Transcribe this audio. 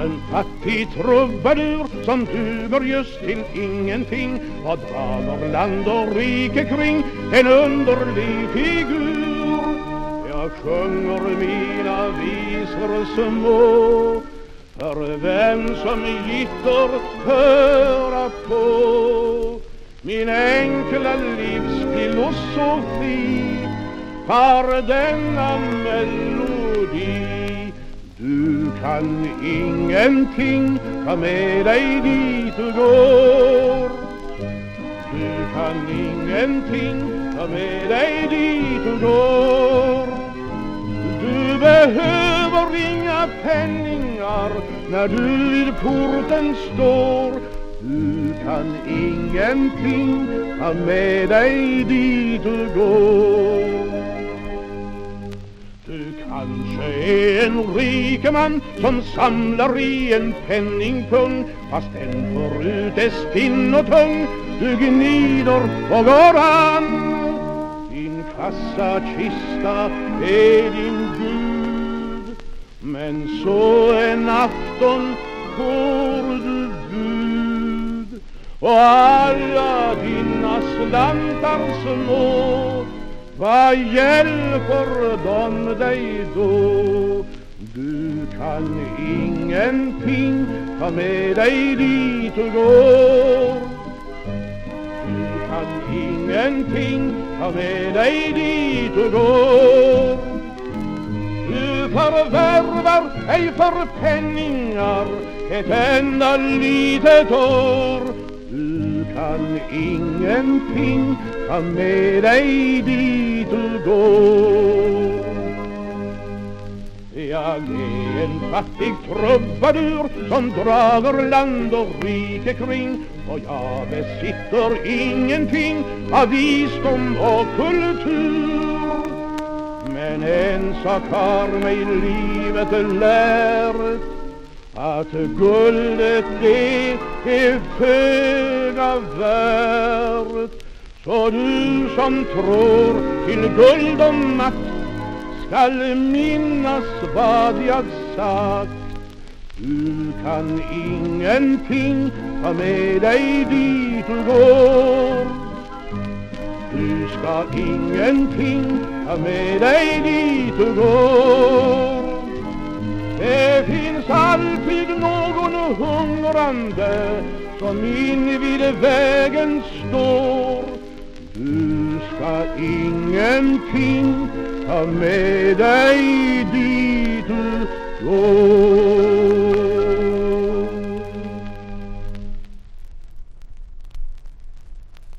En fattig trubadur som duger just till ingenting. Och drager land och rike kring en underlig figur. Jag sjunger mina visor små. För vem som gitter höra på? Min enkla livsfilosofi har denna melodi kan ingenting ta med dig dit du går. Du kan ingenting ta med dig dit du går. Du behöver inga penningar när du vid porten står. Du kan ingenting ta med dig dit du går kanske är en rike man som samlar i en penningpung fast den förut är stinn och tung Du gnider och går an. Din kassakista är din Gud men så en afton får du bud och alla dina slantar små vad hjälper de dig då? Du kan ingenting. Ta med dig dit du går Du kan ingenting. Ta med dig dit du går Du förvärvar ej för penningar ett enda litet år kan ingenting ta med dig dit du går. Jag är en fattig trubadur som drager land och rike kring. Och jag besitter ingenting av visdom och kultur. Men en sak har mig livet lärt att guldet det är föga värt. Så du som tror till guld och makt skall minnas vad jag sagt. Du kan ingenting ta med dig dit du går. Du ska ingenting ta med dig dit du går. vandrande som invid vägen står. Du ska ingenting ta med dig dit du går.